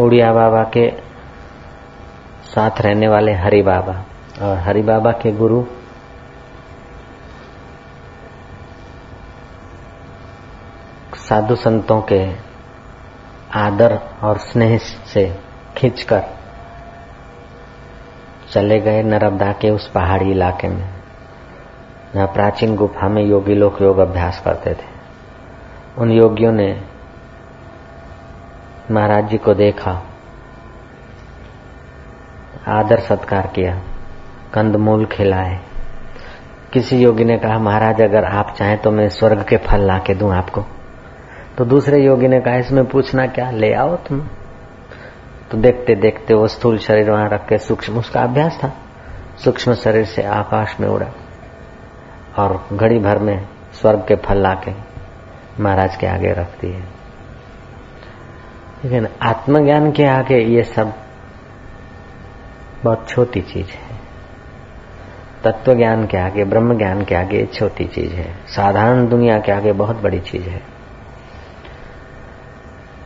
उड़िया बाबा के साथ रहने वाले हरि बाबा और हरि बाबा के गुरु। साधु संतों के आदर और स्नेह से खींचकर चले गए नर्मदा के उस पहाड़ी इलाके में, जहाँ प्राचीन गुफा में योगी लोग योग अभ्यास करते थे। उन योगियों ने महाराज जी को देखा। आदर सत्कार किया। कंदमूल खिलाए। किसी योगी ने कहा, महाराज, अगर आप चाहें तो मैं स्वर्ग के फल ला के दूँ आपको। तो दूसरे योगी ने कहा, इसमें पूछना क्या? ले आओ तुम। तो देखते देखते वो स्थूल शरीर वहाँ रख के सूक्ष्म, उसका अभ्यास था। सूक्ष्म शरीर से आकाश में उड़ा और घड़ी भर में स्वर्ग के फल लाके महाराज के आगे रख दिए। लेकिन आत्मज्ञान के आगे ये सब बहुत छोटी चीज़ है। तत्व ज्ञान के आगे ब्रह्म ज्ञान के आगे छोटी चीज़ है। साधारण दुनिया के आगे बहुत बड़ी चीज़ है।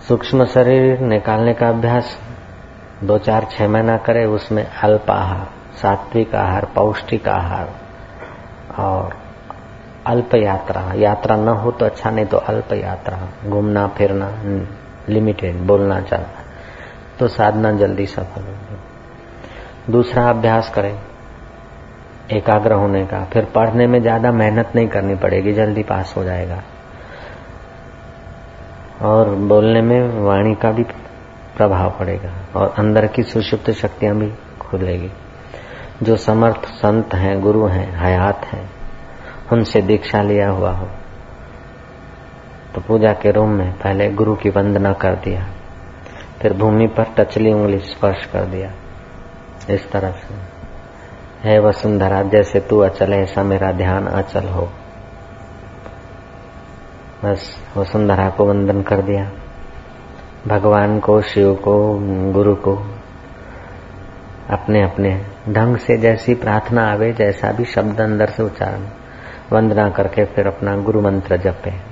सूक्ष्म शरीर निकालने का अभ्यास दो चार छह महीना करे, उसमें अल्प आहार, सात्विक आहार, पौष्टिक आहार और अल्प यात्रा। यात्रा न हो तो अच्छा नहीं तो अल्प यात्रा। घूमना, फिरना लिमिटेड बोलना चलना तो साधना जल्दी सफल होगी दूसरा अभ्यास करें। एकाग्र होने का। फिर पढ़ने में ज़्यादा मेहनत नहीं करनी पड़ेगी, जल्दी पास हो जाएगा। और बोलने में वाणी का भी प्रभाव पड़ेगा और अंदर की सुषुप्त शक्तियाँ भी खुलेगी। जो समर्थ, संत हैं, गुरु हैं, हयात हैं, उनसे दीक्षा लिया हुआ हो। तो पूजा के रूम में पहले गुरु की वंदना कर दिया। फिर भूमि पर टचली उंगली स्पर्श कर दिया। इस तरह से। है वसुंधरा, जैसे तू अचल है, ऐसा मेरा ध्यान अचल हो। बस वसुंधरा को वंदन कर दिया। भगवान को, शिव को, गुरु को अपने अपने ढंग से जैसी प्रार्थना आवे, जैसा भी शब्द अंदर से उच्चारण। वंदना करके फिर अपना गुरु मंत्र जपे।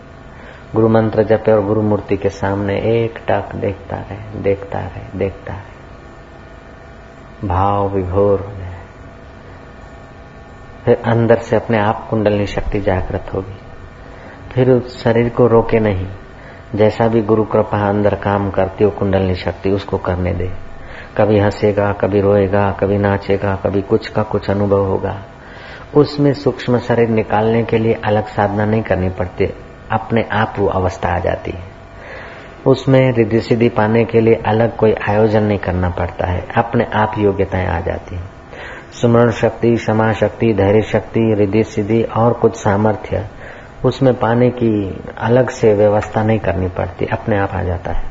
गुरु मंत्र जपे और गुरु मूर्ति के सामने एक टक देखता रहे देखता रहे देखता रहे। भाव विभोर फिर अंदर से अपने आप कुंडलनी शक्ति जागृत होगी। फिर उस शरीर को रोके नहीं। जैसा भी गुरु कृपा अंदर काम करती हो, कुंडलनी शक्ति उसको करने दे। कभी हंसेगा, कभी रोएगा, कभी नाचेगा, कभी कुछ का कुछ अनुभव होगा। उसमें सूक्ष्म शरीर निकालने के लिए अलग साधना नहीं करनी पड़ती। अपने आप वो अवस्था आ जाती है। उसमें रिद्धि सिद्धि पाने के लिए अलग कोई आयोजन नहीं करना पड़ता है। अपने आप योग्यताएँ आ जाती है। सुमरण शक्ति, क्षमा शक्ति, धैर्य शक्ति रिद्धि सिद्धि और कुछ सामर्थ्य, उसमें पाने की अलग से व्यवस्था नहीं करनी पड़ती, अपने आप आ जाता है।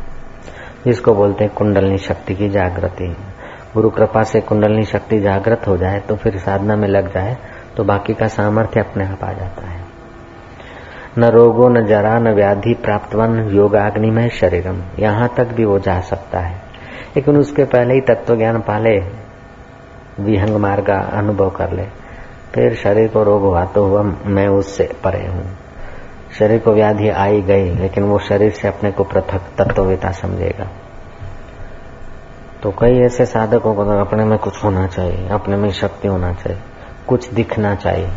जिसको बोलते हैं कुंडलनी शक्ति की जागृति। गुरु कृपा से कुंडलनी शक्ति जागृत हो जाए तो फिर साधना में लग जाए तो बाकी का सामर्थ्य अपने आप आ जाता है। न रोगो न जरा न व्याधि प्राप्तवन योगाग्नि में शरीरम यहाँ तक भी वो जा सकता है। लेकिन उसके पहले ही तत्व ज्ञान पाले, विहंग मार्ग का अनुभव कर ले। फिर शरीर को रोग हुआ तो हुआ मैं उससे परे हूँ। शरीर को व्याधि आई गई, लेकिन वो शरीर से अपने को पृथक तत्ववेता समझेगा। तो कई ऐसे साधकों को तो अपने में कुछ होना चाहिए, अपने में शक्ति होना चाहिए, कुछ दिखना चाहिए।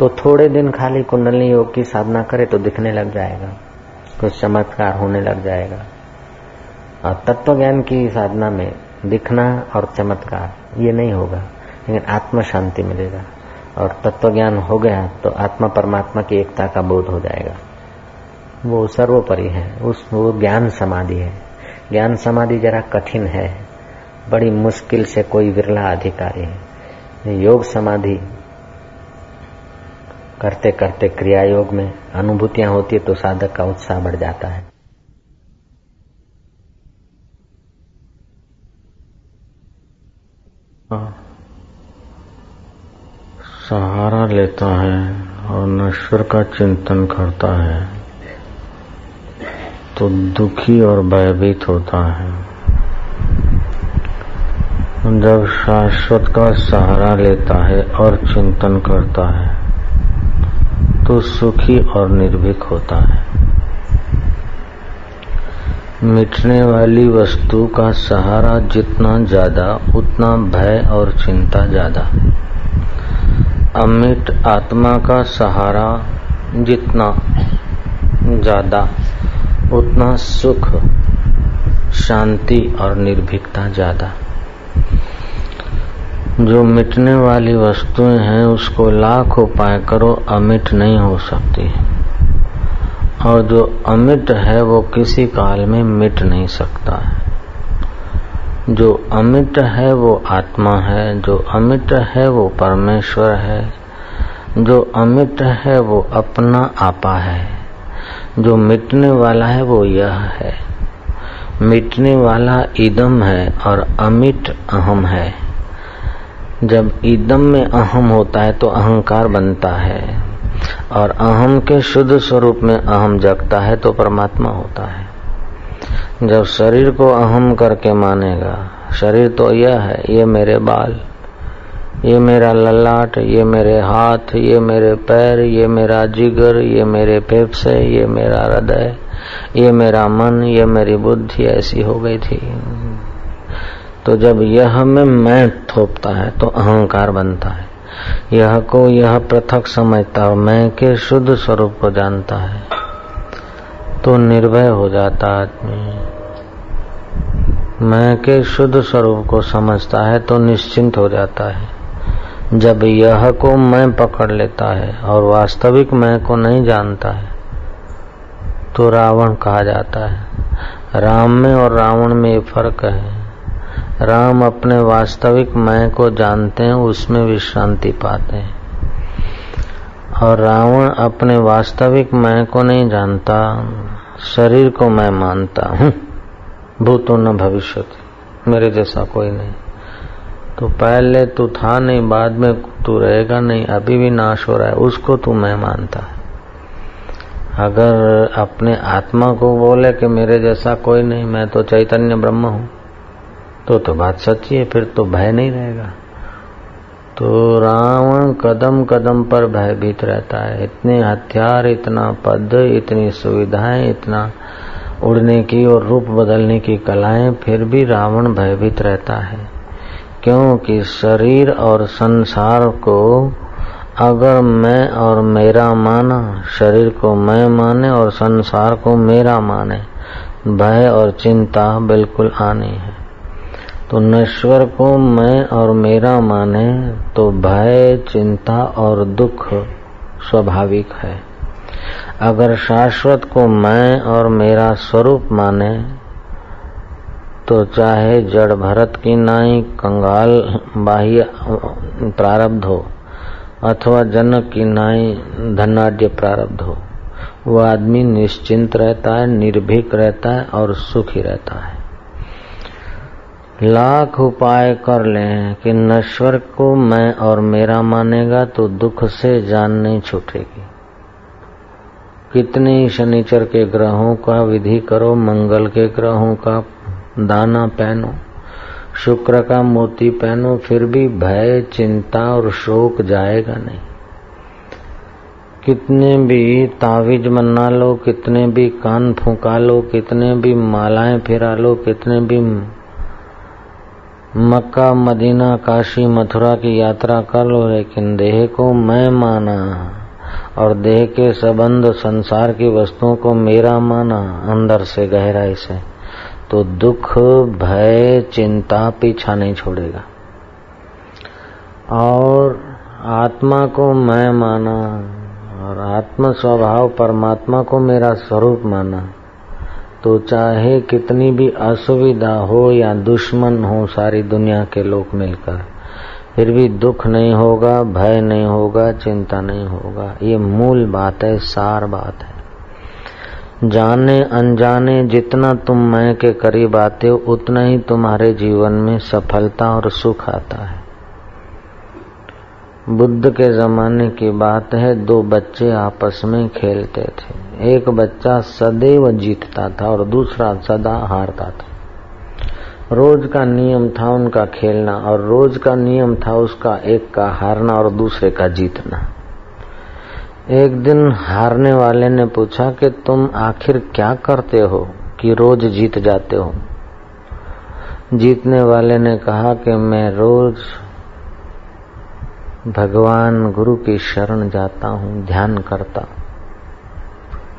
तो थोड़े दिन खाली कुंडली योग की साधना करे तो दिखने लग जाएगा। कुछ चमत्कार होने लग जाएगा। और तत्व ज्ञान की साधना में दिखना और चमत्कार, ये नहीं होगा। लेकिन आत्म शांति मिलेगा। और तत्व ज्ञान हो गया तो आत्मा परमात्मा की एकता का बोध हो जाएगा। वो सर्वोपरि है। उस, वो ज्ञान समाधि है। ज्ञान समाधि जरा कठिन है। बड़ी मुश्किल से कोई विरला अधिकारी है। योग समाधि करते करते क्रिया योग में अनुभूतियाँ होती है तो साधक का उत्साह बढ़ जाता है। हाँ। सहारा लेता है और नश्वर का चिंतन करता है तो दुखी और भयभीत होता है। जब शाश्वत का सहारा लेता है और चिंतन करता है तो सुखी और निर्भीक होता है। मिटने वाली वस्तु का सहारा जितना ज़्यादा, उतना भय और चिंता ज़्यादा। अमिट आत्मा का सहारा जितना ज़्यादा, उतना सुख, शांति और निर्भीकता ज़्यादा। जो मिटने वाली वस्तुएँ हैं, उसको लाख उपाय करो, अमिट नहीं हो सकती। और जो अमिट है, वो किसी काल में मिट नहीं सकता है। जो अमिट है, वो आत्मा है, जो अमिट है, वो परमेश्वर है। जो अमिट है, वो अपना आपा है। जो मिटने वाला है, वो यह है। मिटने वाला इदम है, और अमिट अहम है। जब ईदम में अहम होता है तो अहंकार बनता है। और अहम के शुद्ध स्वरूप में अहम जगता है तो परमात्मा होता है। जब शरीर को अहम करके मानेगा, शरीर तो यह है, ये मेरे बाल, ये मेरा ललाट, ये मेरे हाथ, ये मेरे पैर, ये मेरा जिगर, ये मेरे फेफड़े ये मेरा हृदय, ये मेरा मन, ये मेरी बुद्धि, ऐसी हो गई थी। तो जब यह में मैं थोपता है तो अहंकार बनता है। यह को यह पृथक समझता और मैं के शुद्ध स्वरूप को जानता है। तो निर्भय हो जाता आदमी। मैं के शुद्ध स्वरूप को समझता है तो निश्चिंत हो जाता है। जब यह को मैं पकड़ लेता है, और वास्तविक मैं को नहीं जानता है तो रावण कहा जाता है। राम में और रावण में फ़र्क है। राम अपने वास्तविक मैं को जानते हैं, उसमें विश्रांति पाते हैं। और रावण अपने वास्तविक मैं को नहीं जानता, शरीर को मैं मानता हूँ। भूतो न भविष्य मेरे जैसा कोई नहीं। तो पहले तू था नहीं, बाद में तू रहेगा नहीं, अभी भी नाश हो रहा है, उसको तू मैं मानता है। अगर अपने आत्मा को बोले कि मेरे जैसा कोई नहीं, मैं तो चैतन्य ब्रह्म हूँ। तो तो बात सच्ची है, फिर तो भय नहीं रहेगा। तो रावण कदम कदम पर भयभीत रहता है। इतने हथियार, इतना पद, इतनी सुविधाएँ, इतना उड़ने की और रूप बदलने की कलाएँ, फिर भी रावण भयभीत रहता है। क्योंकि शरीर और संसार को अगर मैं और मेरा माना, शरीर को मैं माने और संसार को मेरा माने, भय और चिंता बिल्कुल आनी है। तो नश्वर को मैं और मेरा माने तो भय, चिंता और दुख स्वाभाविक है। अगर शाश्वत को मैं और मेरा स्वरूप माने तो चाहे जड़ भरत की नाई कंगाल बाह्य प्रारब्ध हो, अथवा जनक की नाई धनाढ़ प्रारब्ध हो वह आदमी निश्चिंत रहता है, निर्भीक रहता है और सुखी रहता है। लाख उपाय कर लें कि नश्वर को मैं और मेरा मानेगा तो दुख से जान नहीं छूटेगी। कितने शनिचर के ग्रहों का विधि करो, मंगल के ग्रहों का दाना पहनो, शुक्र का मोती पहनो, फिर भी भय, चिंता और शोक जाएगा नहीं। कितने भी तावीज मना लो, कितने भी कान फूका लो, कितने भी मालाएँ फिरा लो, कितने भी मक्का, मदीना, काशी, मथुरा की यात्रा कर लो, लेकिन देह को मैं माना और देह के संबंध संसार की वस्तुओं को मेरा माना अंदर से गहराई से तो दुख, भय, चिंता पीछा नहीं छोड़ेगा। और आत्मा को मैं माना और आत्म स्वभाव परमात्मा को मेरा स्वरूप माना तो चाहे कितनी भी असुविधा हो या दुश्मन हो, सारी दुनिया के लोग मिलकर। फिर भी दुख नहीं होगा, भय नहीं होगा, चिंता नहीं होगा। ये मूल बात है, सार बात है। जाने अनजाने जितना तुम मैं के करीब आते हो, उतना ही तुम्हारे जीवन में सफलता और सुख आता है। बुद्ध के जमाने की बात है, दो बच्चे आपस में खेलते थे। एक बच्चा सदैव जीतता था और दूसरा सदा हारता था। रोज का नियम था उनका खेलना और रोज का नियम था उसका एक का हारना और दूसरे का जीतना। एक दिन हारने वाले ने पूछा कि तुम आखिर क्या करते हो कि रोज जीत जाते हो? जीतने वाले ने कहा कि मैं रोज भगवान गुरु की शरण जाता हूँ, ध्यान करता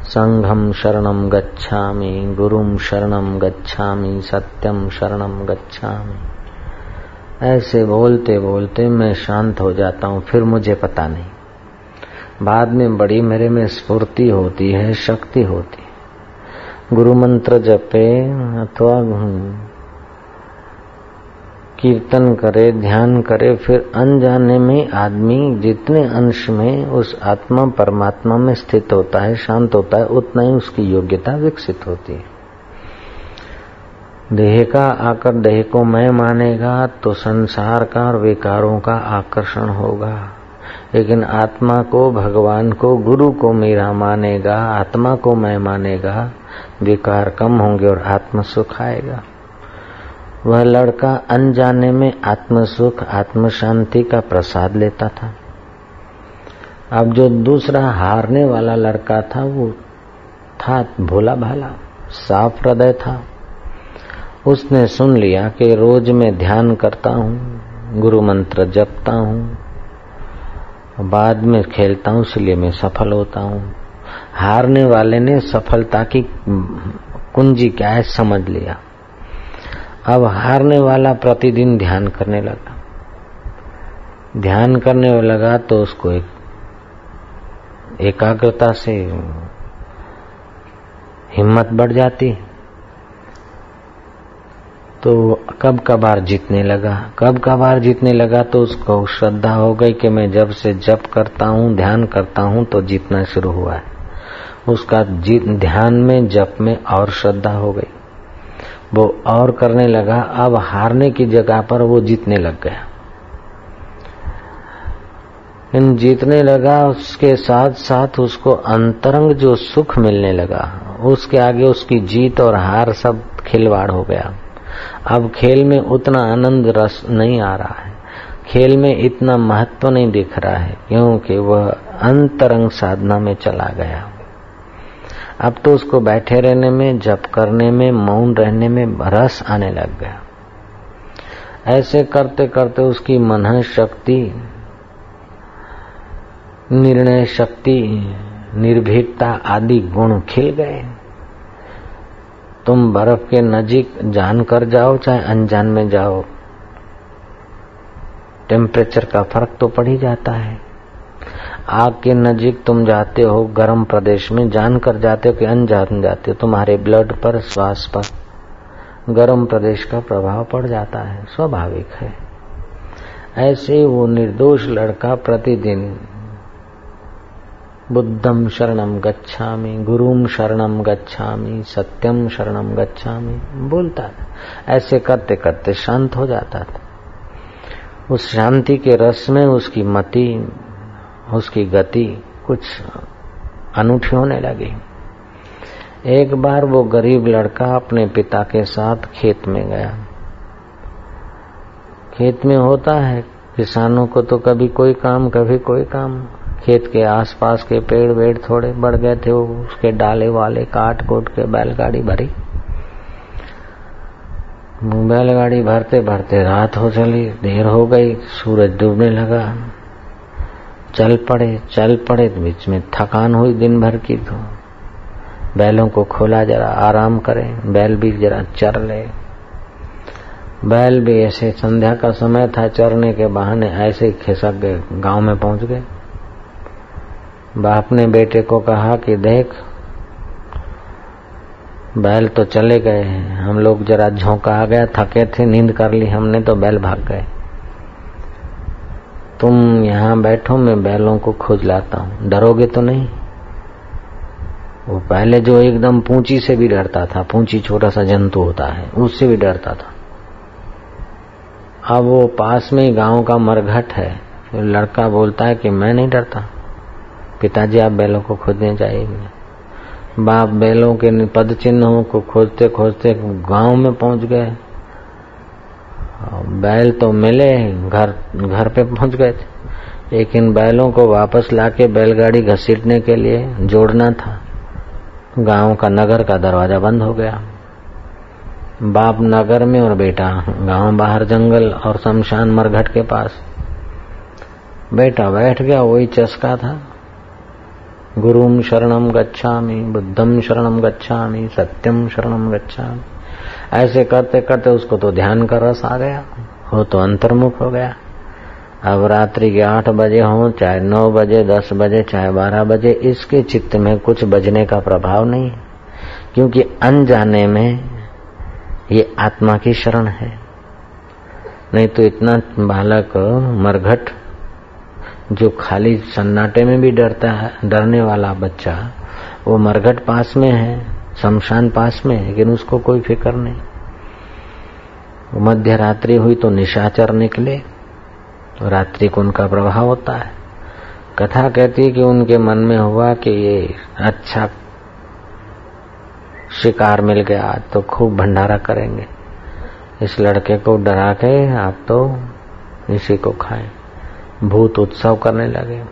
संघम शरणम गच्छामि, गुरुम शरणम गच्छामि, सत्यम शरणम गच्छामि। ऐसे बोलते बोलते मैं शांत हो जाता हूँ, फिर मुझे पता नहीं। बाद में बड़ी मेरे में स्फूर्ति होती है, शक्ति होती है। गुरु मंत्र जपे, अथवा कीर्तन करे, ध्यान करे, फिर अनजाने में आदमी जितने अंश में उस आत्मा परमात्मा में स्थित होता है, शांत होता है, उतना ही उसकी योग्यता विकसित होती है। देह का आकर देह को मैं मानेगा तो संसार का और विकारों का आकर्षण होगा। लेकिन आत्मा को, भगवान को, गुरु को मेरा मानेगा, आत्मा को मैं मानेगा, विकार कम होंगे और आत्म सुख आएगा वह लड़का अनजाने में आत्म सुख आत्म शांति का प्रसाद लेता था। अब जो दूसरा हारने वाला लड़का था, वो था भोला भाला साफ़ हृदय था। उसने सुन लिया कि रोज मैं ध्यान करता हूँ, गुरु मंत्र जपता हूँ, बाद में खेलता हूँ, इसलिए मैं सफल होता हूँ। हारने वाले ने सफलता की कुंजी क्या है, समझ लिया। अब हारने वाला प्रतिदिन ध्यान करने लगा। ध्यान करने लगा तो उसको एक एकाग्रता से हिम्मत बढ़ जाती। तो कब कबार जीतने लगा। कब कबार जीतने लगा तो उसको श्रद्धा हो गई कि मैं जब से जप करता हूँ, ध्यान करता हूँ तो जीतना शुरू हुआ है। उसका ध्यान में, जप में और श्रद्धा हो गई। वो और करने लगा। अब हारने की जगह पर वो जीतने लग गया। इन जीतने लगा, उसके साथ साथ उसको अंतरंग जो सुख मिलने लगा, उसके आगे उसकी जीत और हार सब खिलवाड़ हो गया। अब खेल में उतना आनंद रस नहीं आ रहा है। खेल में इतना महत्व नहीं दिख रहा है, क्योंकि वह अंतरंग साधना में चला गया। अब तो उसको बैठे रहने में, जप करने में, मौन रहने में रस आने लग गया। ऐसे करते करते उसकी मन शक्ति, निर्णय शक्ति, निर्भीकता आदि गुण खिल गए। तुम बर्फ़ के नजीक जान कर जाओ, चाहे अनजान में जाओ। टेम्परेचर का फ़र्क तो पड़ ही जाता है। आग के नजीक तुम जाते हो, गर्म प्रदेश में जानकर जाते हो कि अनजान जाते हो, तुम्हारे ब्लड पर, श्वास पर। गर्म प्रदेश का प्रभाव पड़ जाता है, स्वाभाविक है। ऐसे वो निर्दोष लड़का प्रतिदिन बुद्धम शरणम गच्छामि गुरुम शरणम गच्छामि सत्यम शरणम गच्छामि, बोलता था। ऐसे करते करते शांत हो जाता था। उस शांति के रस में उसकी मति उसकी गति कुछ अनूठी होने लगी। एक बार वो गरीब लड़का अपने पिता के साथ खेत में गया। खेत में होता है, किसानों को तो कभी कोई काम, कभी कोई काम। खेत के आसपास के पेड़ वेड़ थोड़े बढ़ गए थे, वो उसके डाले वाले काट कोट के बैलगाड़ी भरी। बैलगाड़ी भरते भरते रात हो चली, देर हो गई, सूरज डूबने लगा। चल पड़े चल पड़े तो बीच में थकान हुई दिन भर की तो। बैलों को खोला जरा, आराम करें, बैल भी जरा चर ले। बैल भी ऐसे संध्या का समय था, चरने के बहाने ऐसे ही खिसक गए, गाँव में पहुँच गए। बाप ने बेटे को कहा कि देख, बैल तो चले गए हैं, हम लोग जरा झोंका आ गया, थके थे, नींद कर ली हमने तो बैल भाग गए। तुम यहाँ बैठो, मैं बैलों को खोज लाता हूँ। डरोगे तो नहीं। वो पहले जो एकदम पूंची से भी डरता था, पूंची छोटा सा जंतु होता है, उससे भी डरता था। अब वो पास में ही गाँव का मरघट है। फिर लड़का बोलता है कि मैं नहीं डरता। पिताजी, आप बैलों को खोजने जाइए। बाप बैलों के पद चिन्हों को खोजते खोजते गाँव में पहुँच गए। बैल तो मिले घर घर पे पहुँच गए थे। लेकिन बैलों को वापस लाके बैलगाड़ी घसीटने के लिए जोड़ना था। गाँव का नगर का दरवाज़ा बंद हो गया। बाप नगर में और बेटा, गाँव बाहर जंगल और शमशान मरघट के पास। बेटा बैठ गया, वही चस्का था। गुरुम शरणम गच्छामि, बुद्धम शरणम गच्छामि, सत्यम शरणम गच्छामि। ऐसे करते करते उसको तो ध्यान का रस आ गया, वो तो अंतर्मुख हो गया। अब रात्रि के आठ बजे हो, चाहे नौ बजे, दस बजे, चाहे बारह बजे, इसके चित्त में कुछ बजने का प्रभाव नहीं है क्योंकि अनजाने में ये आत्मा की शरण है। नहीं तो इतना बालक मरघट, जो खाली सन्नाटे में भी डरता है, डरने वाला बच्चा, वो मरघट पास में है। शमशान पास में लेकिन उसको कोई फ़िक्र नहीं। मध्य रात्रि हुई तो निशाचर निकले तो रात्रि को उनका प्रभाव होता है। कथा कहती है कि उनके मन में हुआ कि ये अच्छा शिकार मिल गया तो खूब भंडारा करेंगे। इस लड़के को डरा के आप तो इसी को खाएँ। भूत उत्सव करने लगे।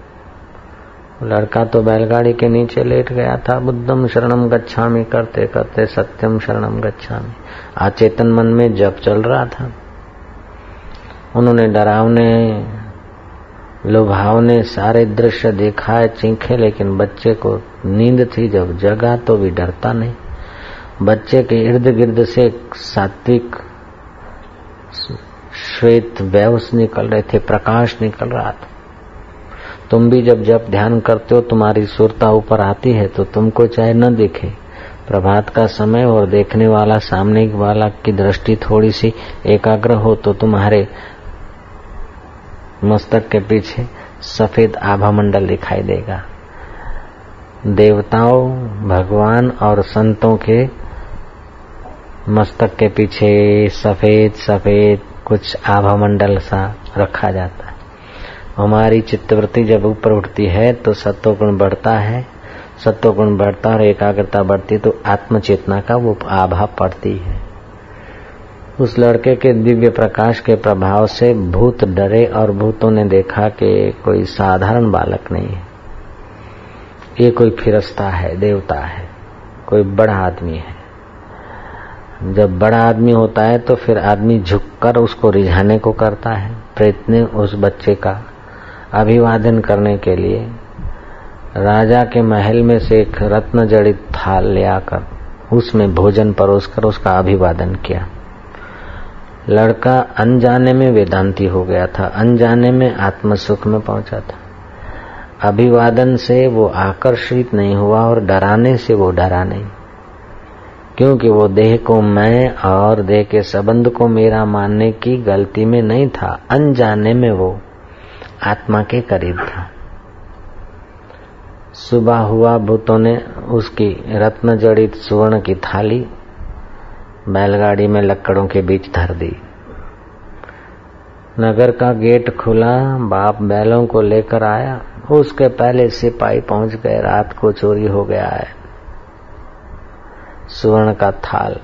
लड़का तो बैलगाड़ी के नीचे लेट गया था। बुद्धम शरणम गच्छामी। करते करते सत्यम शरणम गच्छामी। आचेतन मन में जब चल रहा था। उन्होंने डरावने, लुभावने सारे दृश्य देखा है, चीखे, लेकिन बच्चे को नींद थी। जब जगा तो भी डरता नहीं। बच्चे के इर्द गिर्द से सात्विक श्वेत व्यवस निकल रहे थे, प्रकाश निकल रहा था। तुम भी जब जब ध्यान करते हो, तुम्हारी सुरता ऊपर आती है तो तुमको चाहे न दिखे। प्रभात का समय और देखने वाला, सामने वाला की दृष्टि थोड़ी सी एकाग्र हो तो तुम्हारे मस्तक के पीछे सफ़ेद आभा मंडल दिखाई देगा। देवताओं, भगवान और संतों के मस्तक के पीछे सफ़ेद सफ़ेद कुछ आभा मंडल सा रखा जाता है। हमारी चित्तवृत्ति जब ऊपर उठती है तो सत्व गुण बढ़ता है। सत्व गुण बढ़ता और एकाग्रता बढ़ती तो आत्म चेतना का वो आभा पड़ती है। उस लड़के के दिव्य प्रकाश के प्रभाव से भूत डरे और भूतों ने देखा कि कोई साधारण बालक नहीं है। ये कोई फिरस्ता है, देवता है, कोई बड़ा आदमी है। जब बड़ा आदमी होता है तो फिर आदमी झुककर उसको रिझाने को करता है प्रेत ने उस बच्चे का। अभिवादन करने के लिए राजा के महल में से एक रत्न जड़ित थाल ले आकर उसमें भोजन परोसकर उसका अभिवादन किया। लड़का अनजाने में वेदांती हो गया था, अनजाने में आत्म सुख में पहुँचा था। अभिवादन से वो आकर्षित नहीं हुआ और डराने से वो डरा नहीं। क्योंकि वो देह को मैं और देह के संबंध को मेरा मानने की गलती में नहीं था, अनजाने में वो आत्मा के करीब था। सुबह हुआ, भूतों ने उसकी रत्न जड़ित सुवर्ण की थाली बैलगाड़ी में लकड़ों के बीच धर दी। नगर का गेट खुला, बाप बैलों को लेकर आया। उसके पहले सिपाही पहुँच गए, रात को चोरी हो गया है। सुवर्ण का थाल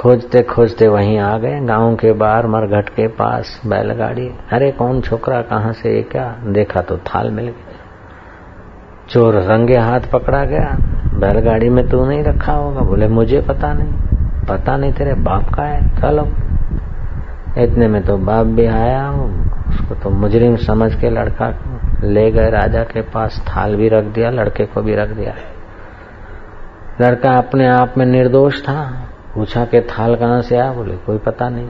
खोजते खोजते वहीं आ गए। गाँव के बाहर मरघट के पास बैलगाड़ी। अरे कौन छोकरा, कहाँ से, ये क्या? देखा तो थाल मिल गया। चोर रंगे हाथ पकड़ा गया। बैलगाड़ी में तू नहीं रखा होगा। बोले, मुझे पता नहीं। पता नहीं तेरे बाप का है। चलो। इतने में तो बाप भी आया। उसको तो मुजरिम समझ के लड़का ले गए। राजा के पास थाल भी रख दिया, लड़के को भी रख दिया। लड़का अपने आप में निर्दोष था। पूछा के थाल कहाँ से आया? बोले, कोई पता नहीं।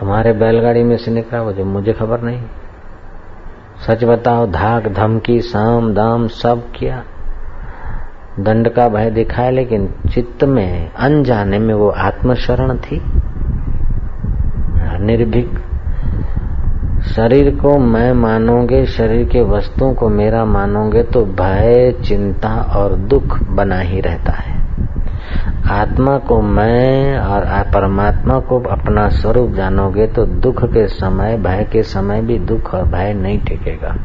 तुम्हारे बैलगाड़ी में से निकला वो जो मुझे खबर नहीं। सच बताओ, धाक, धमकी, साम, दाम सब किया। दंड का भय दिखाया, लेकिन चित्त में, अनजाने में वो आत्मशरण थी। निर्भीक। शरीर को मैं मानोगे, शरीर के वस्तुओं को मेरा मानोगे तो भय, चिंता और दुख बना ही रहता है। आत्मा को मैं और परमात्मा को अपना स्वरूप जानोगे तो दुख के समय, भय के समय भी दुख और भय नहीं टिकेगा।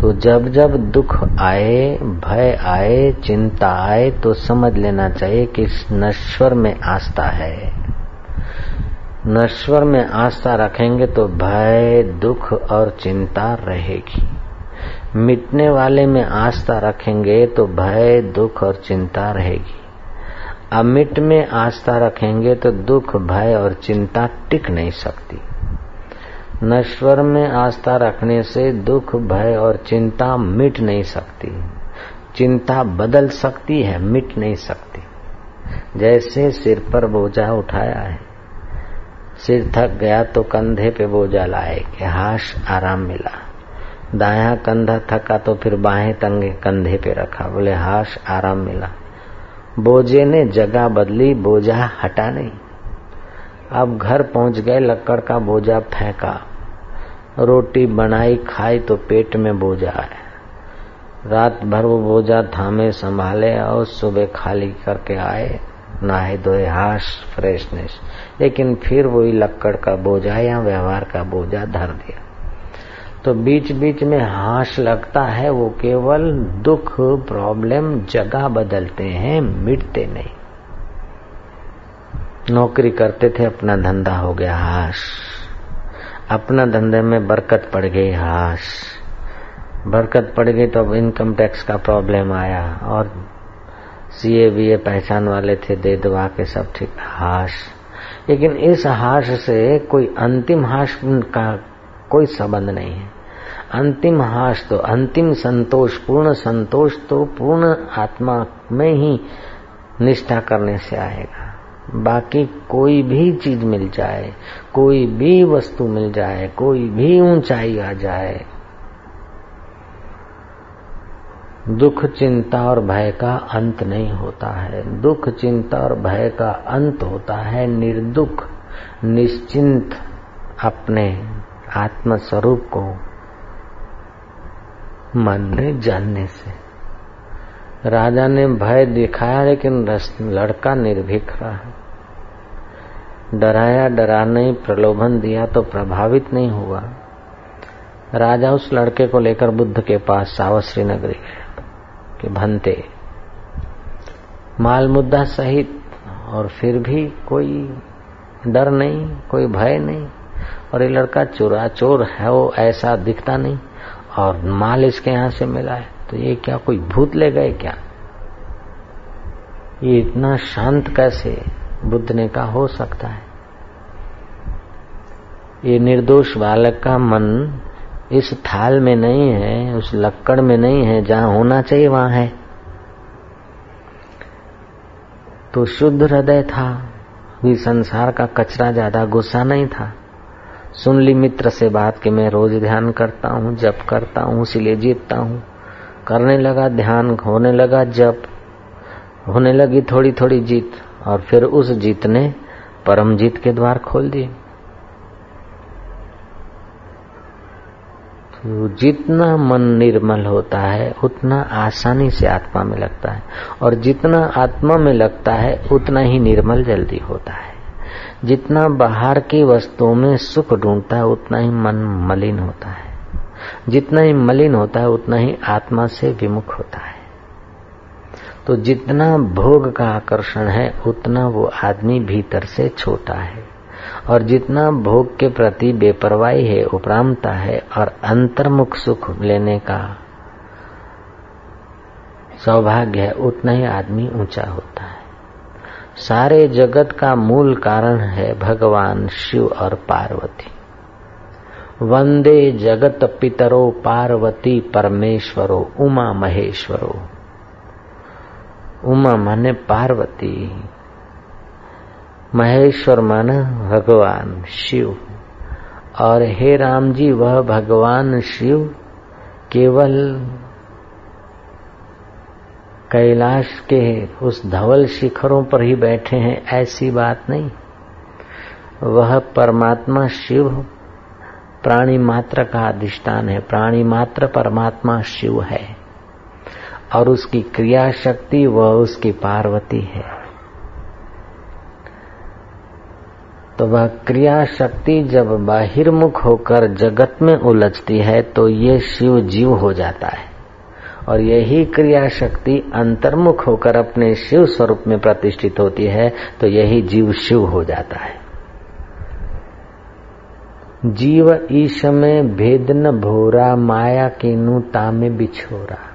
तो जब जब दुख आए, भय आए, चिंता आए तो समझ लेना चाहिए कि नश्वर में आस्था है। नश्वर में आस्था रखेंगे तो भय, दुख और चिंता रहेगी। मिटने वाले में आस्था रखेंगे तो भय, दुख और चिंता रहेगी। अमिट में आस्था रखेंगे तो दुख, भय और चिंता टिक नहीं सकती। नश्वर में आस्था रखने से दुख, भय और चिंता मिट नहीं सकती। चिंता बदल सकती है, मिट नहीं सकती। जैसे सिर पर बोझा उठाया है, सिर थक गया तो कंधे पे बोझा लाए कि हाश, आराम मिला। दाया कंधा थका तो फिर बाहें तंगे कंधे पे रखा, बोले हाश, आराम मिला। बोझे ने जगह बदली, बोझा हटा नहीं। अब घर पहुँच गए, लक्कड़ का बोझा फेंका। रोटी बनाई, खाई तो पेट में बोझा है। रात भर वो बोझा थामे संभाले और सुबह खाली करके आए। नहाए धोए, हाश, फ्रेशनेस। लेकिन फिर वही लक्कड़ का बोझा या व्यवहार का बोझा धर दिया। तो बीच बीच में हाश लगता है, वो केवल दुख प्रॉब्लम जगह बदलते हैं, मिटते नहीं। नौकरी करते थे, अपना धंधा हो गया हाश। अपना धंधे में बरकत पड़ गई हाश। बरकत पड़ गई तो अब इनकम टैक्स का प्रॉब्लम आया, और सीए बीए पहचान वाले थे, दे दवा के सब ठीक, हाश। लेकिन इस हाश से कोई अंतिम हाश का कोई संबंध नहीं है। अंतिम हाश तो अंतिम संतोष, पूर्ण संतोष तो पूर्ण आत्मा में ही निष्ठा करने से आएगा। बाकी कोई भी चीज़ मिल जाए, कोई भी वस्तु मिल जाए, कोई भी ऊंचाई आ जाए, दुख, चिंता और भय का अंत नहीं होता है। दुख, चिंता और भय का अंत होता है। निर्दुख, निश्चिंत अपने आत्म स्वरूप को मन में जानने से। राजा ने भय दिखाया, लेकिन लड़का निर्भीक रहा। डराया डरा नहीं प्रलोभन दिया तो प्रभावित नहीं हुआ। राजा उस लड़के को लेकर बुद्ध के पास सावश्री नगरी गए कि भनते माल मुद्दा सहित, और फिर भी कोई डर नहीं, कोई भय नहीं। और ये लड़का चोरा चोर है, वो ऐसा दिखता नहीं और माल इसके यहाँ से मिला है। तो ये क्या कोई भूत ले गए क्या? ये इतना शांत कैसे बुद्ध ने कहा, हो सकता है। ये निर्दोष बालक का मन इस थाल में नहीं है, उस लक्कड़ में नहीं है, जहाँ होना चाहिए वहाँ है। तो शुद्ध हृदय था भी संसार का कचरा ज़्यादा गुस्सा नहीं था। सुन ली मित्र से बात कि मैं रोज ध्यान करता हूँ, जप करता हूँ, इसीलिए जीतता हूँ। करने लगा, ध्यान होने लगा, जप। होने लगी थोड़ी थोड़ी जीत और फिर उस जीत ने परम जीत के द्वार खोल दिए। तो जितना मन निर्मल होता है, उतना आसानी से आत्मा में लगता है और जितना आत्मा में लगता है, उतना ही निर्मल जल्दी होता है। जितना बाहर की वस्तुओं में सुख ढूंढता है, उतना ही मन मलिन होता है। जितना ही मलिन होता है, उतना ही आत्मा से विमुख होता है। तो जितना भोग का आकर्षण है, उतना वो आदमी भीतर से छोटा है। और जितना भोग के प्रति बेपरवाही है, उपरामता है, और अंतर्मुख सुख लेने का सौभाग्य है, उतना ही आदमी ऊँचा होता है। सारे जगत का मूल कारण है भगवान शिव और पार्वती। वंदे जगत पितरो पार्वती परमेश्वरो, उमा महेश्वरो। उमा माने पार्वती। महेश्वर मन भगवान शिव। और हे राम जी, वह भगवान शिव केवल कैलाश के उस धवल शिखरों पर ही बैठे हैं, ऐसी बात नहीं। वह परमात्मा शिव, प्राणी मात्र का अधिष्ठान है, प्राणी मात्र परमात्मा शिव है। और उसकी क्रिया शक्ति वह उसकी पार्वती है। तो वह क्रिया शक्ति जब बाहिर्मुख होकर जगत में उलझती है तो ये शिव जीव हो जाता है। और यही क्रिया शक्ति अंतर्मुख होकर अपने शिव स्वरूप में प्रतिष्ठित होती है तो यही जीव शिव हो जाता है। जीव ईश में भेद न भोरा, माया के नुता में बिछोरा।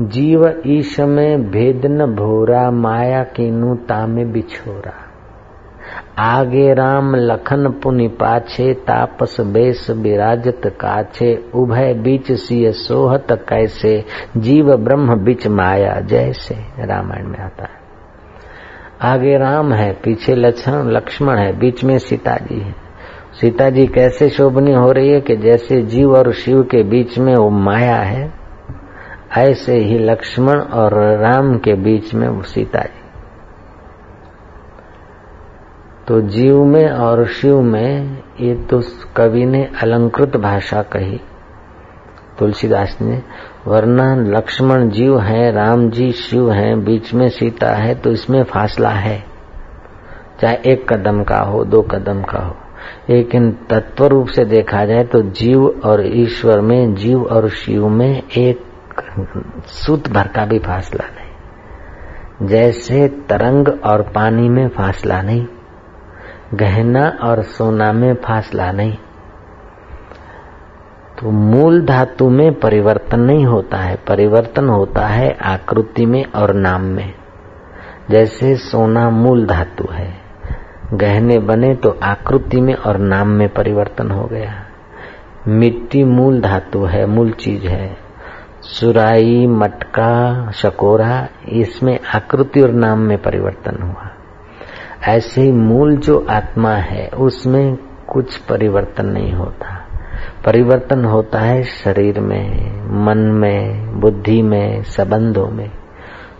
जीव ईश में भेद न भोरा, माया कीनु तामे बिछोरा। आगे राम लखन पुनि पाछे, तापस बेस विराजत काछे, उभय बीच सिय सोहत कैसे, जीव ब्रह्म बीच माया जैसे। रामायण में आता है। आगे राम है, पीछे लक्ष्मण लक्ष्मण है, बीच में सीता जी है। सीता जी कैसे शोभनी हो रही है कि जैसे जीव और शिव के बीच में वो माया है, ऐसे ही लक्ष्मण और राम के बीच में वो सीता जी तो जीव में और शिव में ये तो कवि ने अलंकृत भाषा कही। तुलसीदास ने, वरना लक्ष्मण जीव है, राम जी शिव है, बीच में सीता है तो इसमें फासला है। चाहे एक कदम का हो, दो कदम का हो। लेकिन तत्व रूप से देखा जाए तो जीव और ईश्वर में, जीव और शिव में एक सूत भर का भी फासला नहीं। जैसे तरंग और पानी में फासला नहीं। गहना और सोना में फासला नहीं। तो मूल धातु में परिवर्तन नहीं होता है। परिवर्तन होता है आकृति में और नाम में। जैसे सोना मूल धातु है। गहने बने तो आकृति में और नाम में परिवर्तन हो गया। मिट्टी मूल धातु है, मूल चीज़ है। सुराई, मटका, शकोरा, इसमें आकृति और नाम में परिवर्तन हुआ। ऐसे ही मूल जो आत्मा है, उसमें कुछ परिवर्तन नहीं होता। परिवर्तन होता है शरीर में, मन में, बुद्धि में, संबंधों में।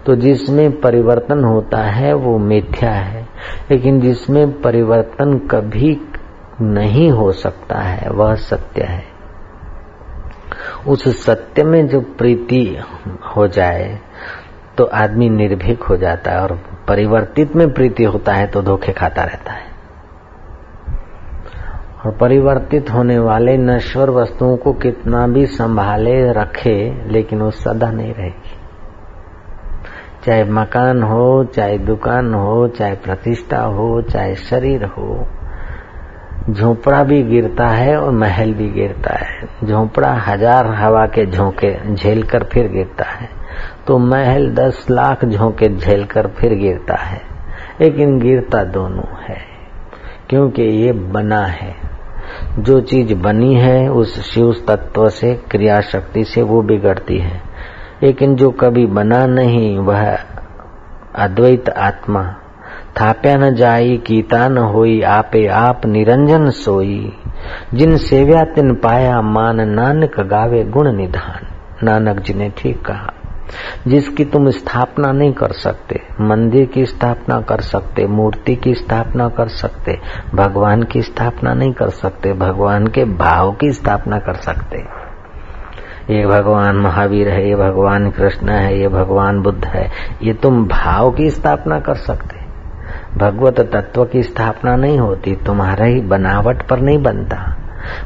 तो जिसमें परिवर्तन होता है, वो मिथ्या है। लेकिन जिसमें परिवर्तन कभी नहीं हो सकता है, वह सत्य है। उस सत्य में जो प्रीति हो जाए तो आदमी निर्भीक हो जाता है और परिवर्तित में प्रीति होता है तो धोखे खाता रहता है। और परिवर्तित होने वाले नश्वर वस्तुओं को कितना भी संभाले रखे, लेकिन वो सदा नहीं रहेगी। चाहे मकान हो, चाहे दुकान हो, चाहे प्रतिष्ठा हो, चाहे शरीर हो, झोपड़ा भी गिरता है और महल भी गिरता है। झोपड़ा हज़ार हवा के झोंके झेल कर फिर गिरता है। तो महल दस लाख झोंके झेल कर फिर गिरता है। लेकिन गिरता दोनों है, क्योंकि ये बना है। जो चीज़ बनी है, उस शिव तत्व से क्रिया शक्ति से वो बिगड़ती है। लेकिन जो कभी बना नहीं, वह अद्वैत आत्मा। थाप्या न जाई कीता न होई, आपे आप निरंजन सोई। जिन सेव्या तिन पाया, मान नानक गावे गुण निधान। नानक जी ने ठीक कहा। जिसकी तुम स्थापना नहीं कर सकते, मंदिर की स्थापना कर सकते, मूर्ति की स्थापना कर सकते, भगवान की स्थापना नहीं कर सकते, भगवान के भाव की स्थापना कर सकते। ये भगवान महावीर है, ये भगवान कृष्ण है, ये भगवान बुद्ध है, ये तुम भाव की स्थापना कर सकते। भगवत तत्व की स्थापना नहीं होती, तुम्हारा ही बनावट पर नहीं बनता।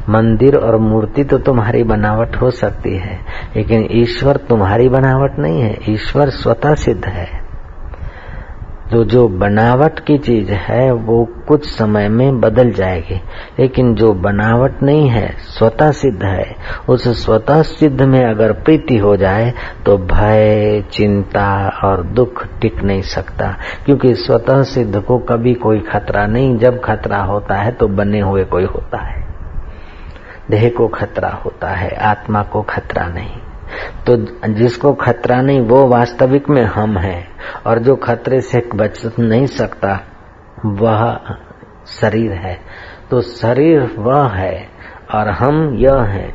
मंदिर और मूर्ति तो तुम्हारी बनावट हो सकती है, लेकिन ईश्वर तुम्हारी बनावट नहीं है, ईश्वर स्वतः सिद्ध है। जो जो बनावट की चीज़ है, वो कुछ समय में बदल जाएगी, लेकिन जो बनावट नहीं है, स्वतः सिद्ध है। उस स्वतः सिद्ध में अगर प्रीति हो जाए तो भय, चिंता और दुख टिक नहीं सकता, क्योंकि स्वतः सिद्ध को कभी कोई खतरा नहीं, जब खतरा होता है तो बने हुए कोई होता है। देह को खतरा होता है, आत्मा को खतरा नहीं। तो जिसको खतरा नहीं, वो वास्तविक में हम है। और जो खतरे से बच नहीं सकता, वह शरीर है। तो शरीर वह है, और हम यह है।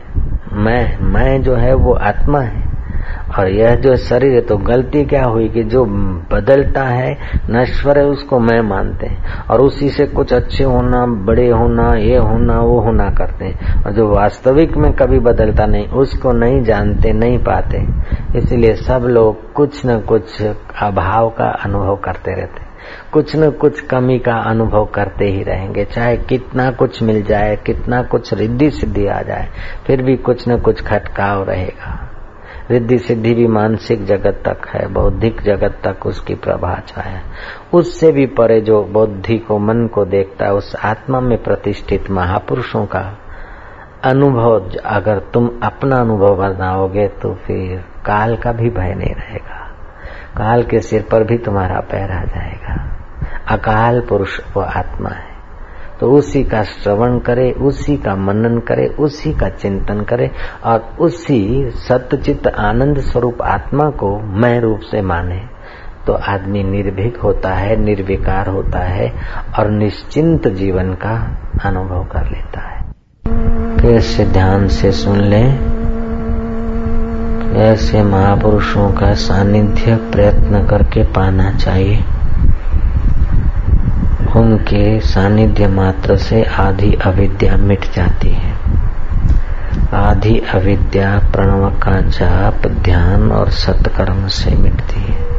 मैं मैं जो है, वो आत्मा है। और यह जो शरीर है तो गलती क्या हुई कि जो बदलता है, नश्वर है, उसको मैं मानते हैं। और उसी से कुछ अच्छे होना, बड़े होना, ये होना, वो होना करते हैं। और जो वास्तविक में कभी बदलता नहीं, उसको नहीं जानते, नहीं पाते। इसलिए सब लोग कुछ न कुछ अभाव का अनुभव करते रहते कुछ न कुछ कमी का अनुभव करते ही रहेंगे। चाहे कितना कुछ मिल जाए, कितना कुछ रिद्धि सिद्धि आ जाए, फिर भी कुछ न कुछ खटकाव रहेगा। रिद्धि सिद्धि भी मानसिक जगत तक है, बौद्धिक जगत तक उसकी प्रभा छाया उससे भी परे जो बुद्धि को, मन को देखता है, उस आत्मा में प्रतिष्ठित महापुरुषों का अनुभव, अगर तुम अपना अनुभव बनाओगे तो फिर काल का भी भय नहीं रहेगा। काल के सिर पर भी तुम्हारा पैर आ जाएगा। अकाल पुरुष वो आत्मा है। तो उसी का श्रवण करे, उसी का मनन करे, उसी का चिंतन करे और उसी सत्यचित आनंद स्वरूप आत्मा को मैं रूप से माने। तो आदमी निर्भीक होता है, निर्विकार होता है और निश्चिंत जीवन का अनुभव कर लेता है। फिर से ध्यान से सुन ले? ऐसे महापुरुषों का सानिध्य प्रयत्न करके पाना चाहिए। उनके सानिध्य मात्र से आधी अविद्या मिट जाती है। आधी अविद्या प्रणव का जाप ध्यान और सत्कर्म से मिटती है।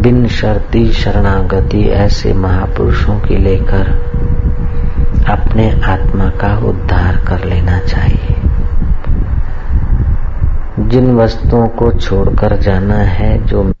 बिन शर्ती शरणागति ऐसे महापुरुषों की लेकर अपने आत्मा का उद्धार कर लेना चाहिए। जिन वस्तुओं को छोड़कर जाना है, जो